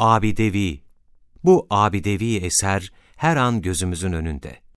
Abidevi. Bu abidevi eser her an gözümüzün önünde.